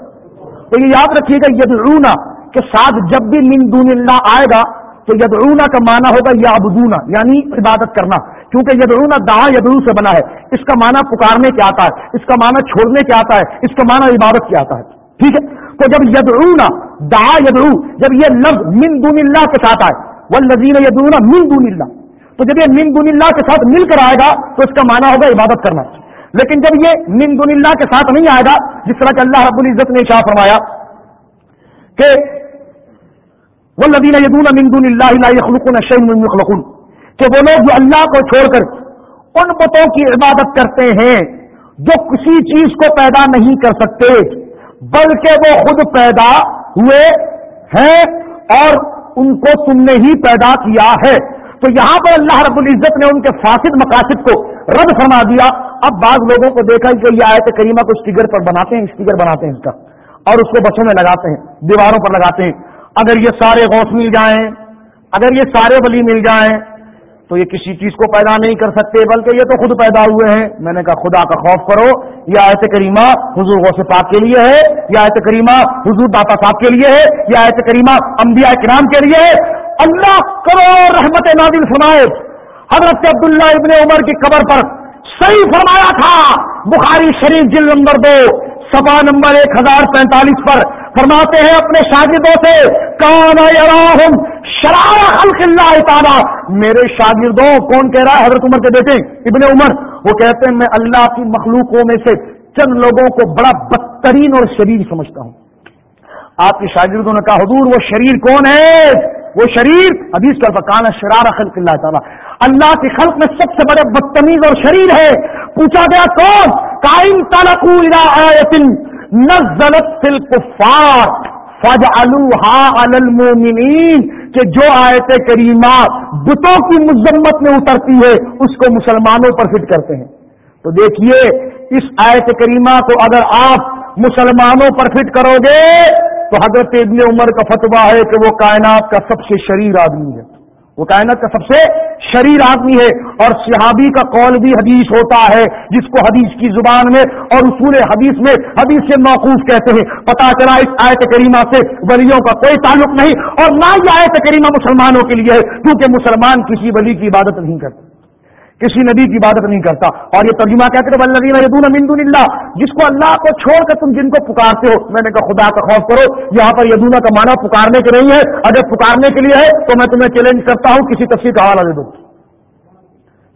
تو یہ یاد رکھیے گا، یدعونا کہ ساتھ جب بھی من دون اللہ آئے گا تو یدعونا کا معنی ہوگا یا ابدونا یعنی عبادت کرنا۔ کیونکہ یدعونا دہا یدعو سے بنا ہے۔ اس کا معنی پکارنے کیا آتا ہے، اس کا معنی چھوڑنے کیا آتا ہے، اس کا معنی عبادت کیا آتا ہے۔ ٹھیک ہے؟ تو جب یدعونا دہا یدعو، جب یہ لفظ من دون اللہ کے ساتھ آئے وہ لذین یدعونا من دون اللہ۔ تو جب یہ من دون اللہ کے ساتھ مل کر آئے گا، تو اس کا معنی ہوگا عبادت کرنا۔ لیکن جب یہ من دون اللہ کے ساتھ نہیں آئے گا، جس طرح کہ اللہ رب العزت نے شاہ فرمایا کہ وہ لدین یدون امندون اللہ يخلقون شيئا کہ وہ لوگ جو اللہ کو چھوڑ کر ان بتوں کی عبادت کرتے ہیں، جو کسی چیز کو پیدا نہیں کر سکتے، بلکہ وہ خود پیدا ہوئے ہیں اور ان کو تم نے ہی پیدا کیا ہے۔ تو یہاں پر اللہ رب العزت نے ان کے فاسد مقاصد کو رد فرما دیا۔ اب بعض لوگوں کو دیکھا کہ یہ آیت کریمہ کو اسٹیگر پر بناتے ہیں اسٹیگر بناتے ہیں اس کا، اور اس کو بچوں میں لگاتے ہیں، دیواروں پر لگاتے ہیں۔ اگر یہ سارے غوث مل جائیں، اگر یہ سارے ولی مل جائیں، تو یہ کسی چیز کو پیدا نہیں کر سکتے، بلکہ یہ تو خود پیدا ہوئے ہیں۔ میں نے کہا، خدا کا خوف کرو، یہ آیت کریمہ حضور غوث پاک کے لیے ہے، یہ آیت کریمہ حضور داتا صاحب کے لیے ہے، یہ آیت کریمہ انبیاء کرام کے لیے ہے۔ اللہ کرو رحمت نازل سنائے حضرت عبداللہ ابن عمر کی قبر پر صحیح فرمایا تھا، بخاری شریف جل نمبر دو سفا نمبر ایک ہزار پینتالیس پر۔ فرماتے ہیں اپنے شاگردوں سے کانا یراہم شرار خلق اللہ تعالیٰ. میرے شاگردوں، کون کہہ رہا ہے حضرت عمر کے بیٹے؟ ابن عمر. وہ کہتے ہیں، میں اللہ کی مخلوقوں میں سے چند لوگوں کو بڑا بدترین اور شریر سمجھتا ہوں. آپ کے شاگردوں نے کہا، حضور، وہ شریر کون ہے؟ وہ شریر حدیث کا فکان شرار خلق اللہ تعالیٰ. اللہ کی خلق میں سب سے بڑے بدتمیز اور شریر ہے. پوچھا گیا کون؟ کائن تلقو نزلت فی الکفار فجعلوها علی المؤمنین کہ جو آیت کریمہ بتوں کی مذمت میں اترتی ہے، اس کو مسلمانوں پر فٹ کرتے ہیں۔ تو دیکھیے، اس آیت کریمہ کو اگر آپ مسلمانوں پر فٹ کرو گے، تو حضرت ابن عمر کا فتویٰ ہے کہ وہ کائنات کا سب سے شریر آدمی ہے۔ وہ کائنات کا سب سے شریر آدمی ہے اور صحابی کا قول بھی حدیث ہوتا ہے، جس کو حدیث کی زبان میں اور اصول حدیث میں حدیث سے موقوف کہتے ہیں۔ پتا چلا اس آیت کریمہ سے ولیوں کا کوئی تعلق نہیں اور نہ یہ آیت کریمہ مسلمانوں کے لیے ہے، کیونکہ مسلمان کسی ولی کی عبادت نہیں کرتے۔ کسی نبی کی عبادت نہیں کرتا۔ اور یہ ترجمہ کہتے یدون اللہ، جس کو اللہ کو چھوڑ کر تم جن کو پکارتے ہو۔ میں نے کہا، خدا کا خوف کرو، یہاں پر یدونا کا معنی پکارنے کے نہیں ہے۔ اگر پکارنے کے لیے ہے، تو میں تمہیں چیلنج کرتا ہوں، کسی تفصیل کا حوالہ دے دو۔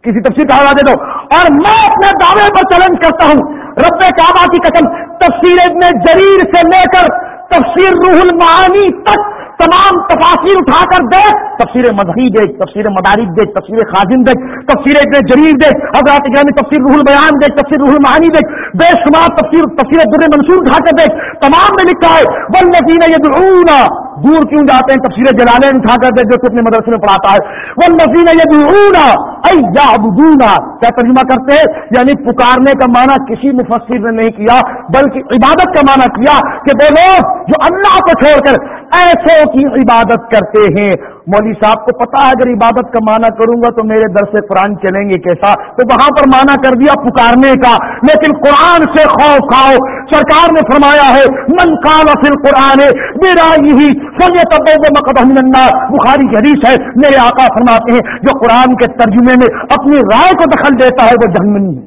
کسی تفصیل کا حوالہ دے دو۔ اور میں اپنے دعوے پر چیلنج کرتا ہوں۔ رب کعبہ کی قسم تفصیل ابن جریر سے لے کر تفسیر روح المعانی تک تمام تفاصیر اٹھا کر دیکھ، تفسیر مذہبی دیکھ، تفسیر مدارک دیکھ، تفسیر خاجن دیکھ، تفسیر ابن جریر دیکھ، حضرات گرامی تفسیر روح البیان دیکھ، تفسیر روح المعانی دیکھ، بے شمار تفسیر تفسیر در منصور اٹھا کر دیکھ، تمام میں لکھا ہے والذین یدعون دور کیوں جاتے ہیں؟ تفسیر جلالین اٹھا کر دیکھ، جو اپنے مدرسے میں پڑھاتا ہے والذین یدعون ای یعبدون کیا ترجمہ کرتے ہیں؟ یعنی پکارنے کا معنی کسی مفسر نے نہیں کیا، بلکہ عبادت کا معنی کیا کہ وہ لوگ جو اللہ کو چھوڑ کر ایسے کی عبادت کرتے ہیں۔ مولوی صاحب کو پتا ہے اگر عبادت کا معنی کروں گا تو میرے در سے قرآن چلیں گے کیسا؟ تو وہاں پر معنی کر دیا پکارنے کا۔ لیکن قرآن سے خوف کھاؤ۔ سرکار نے فرمایا ہے، من کالا پھر قرآن میرا یہی سنیہ تب بخاری حدیث ہے، میرے آقا فرماتے ہیں، جو قرآن کے ترجمے میں اپنی رائے کو دخل دیتا ہے، وہ جہنمی ہے۔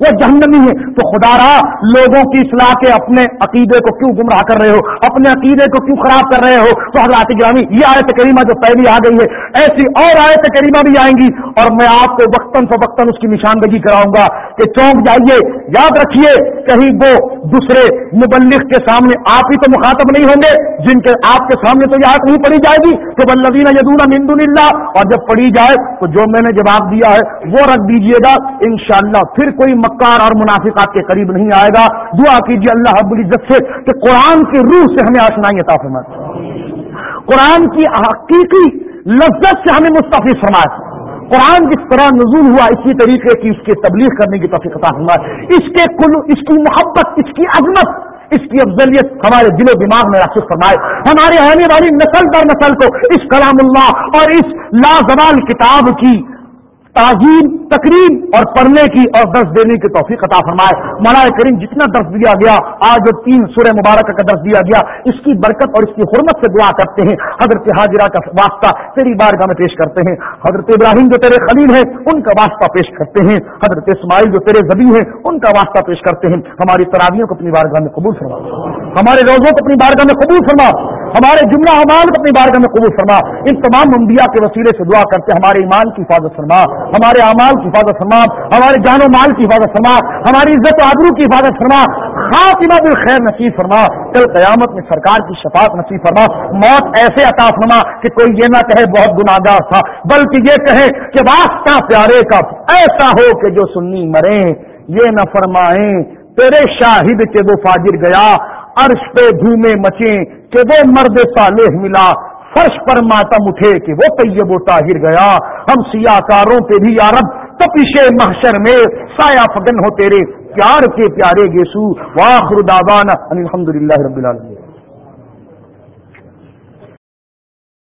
وہ جہنمی ہے تو خدا رہا لوگوں کی اصلاح کے اپنے عقیدے کو کیوں گمراہ کر رہے ہو؟ اپنے عقیدے کو کیوں خراب کر رہے ہو؟ تو حضرات گرامی، یہ آیت کریمہ جو پہلی آ گئی ہے، ایسی اور آیت کریمہ بھی آئیں گی اور میں آپ کو وقتاً فوقتاً اس کی نشاندگی کراؤں گا کہ چونک جائیے، یاد رکھیے، کہیں وہ دوسرے مبلغ کے سامنے آپ ہی تو مخاطب نہیں ہوں گے، جن کے آپ کے سامنے تو یاد نہیں پڑی جائے گی کہ بلدین یدون مند اللہ، اور جب پڑھی جائے تو جو میں نے جواب دیا ہے، وہ رکھ دیجیے گا، انشاءاللہ پھر کوئی مکار اور منافقات کے قریب نہیں آئے گا۔ دعا کیجیے اللہ رب العزت سے کہ قرآن کی روح سے ہمیں آشنائی عطا فرمائے۔ قرآن کی حقیقی لذت سے ہمیں مستفی فرمائے۔ قرآن جس طرح نزول ہوا، اسی طریقے کی اس کے تبلیغ کرنے کی توفیق عطا فرمائے۔ اس کے کل، اس کی محبت، اس کی عظمت، اس کی افضلیت ہمارے دل و دماغ میں راسک فرمائے۔ ہمارے آنے والی نسل در نسل کو اس کلام اللہ اور اس لازوال کتاب کی تعظیم، تقریب اور پڑھنے کی اور درس دینے کی توفیق عطا فرمائے۔ مولانا کریم جتنا درس دیا گیا، آج جو تین سورہ مبارک کا درس دیا گیا، اس کی برکت اور اس کی حرمت سے دعا کرتے ہیں۔ حضرت حاضرہ کا واسطہ تیری بارگاہ میں پیش کرتے ہیں۔ حضرت ابراہیم جو تیرے خلیل ہیں، ان کا واسطہ پیش کرتے ہیں۔ حضرت اسماعیل جو تیرے زبی ہیں، ان کا واسطہ پیش کرتے ہیں۔ ہماری تراویوں کو اپنی بارگاہ میں قبول فرما۔ ہمارے روزوں کو اپنی بارگاہ میں قبول فرما۔ ہمارے جملہ امان اپنی بارگاہ میں قبول فرما۔ ان تمام انبیاء کے وسیلے سے دعا کرتے، ہمارے ایمان کی حفاظت فرما۔ ہمارے اعمال کی حفاظت فرما۔ ہمارے جان و مال کی حفاظت فرما۔ ہماری عزت و آبرو کی حفاظت فرما۔ خاتمہ بالخیر نصیب فرما۔ کل قیامت میں سرکار کی شفاعت نصیب فرما۔ موت ایسے عطا فرما کہ کوئی یہ نہ کہے بہت گناگار تھا، بلکہ یہ کہے کہ واسطہ پیارے کا ایسا ہو کہ جو سنی مرے۔ یہ نہ فرمائیں، تیرے شاہد کے وہ فاجر گیا، عرش پہ دھومے مچے کہ وہ مرد صالح ملا۔ فرش پر ماتم اٹھے کہ وہ طیب و طاہر گیا۔ ہم سیاہ کاروں پہ بھی یارب تپشے محشر میں سایہ فگن ہو تیرے۔ پیار کے پیارے گیسو واخر دعوانا الحمد للہ رب العالمین۔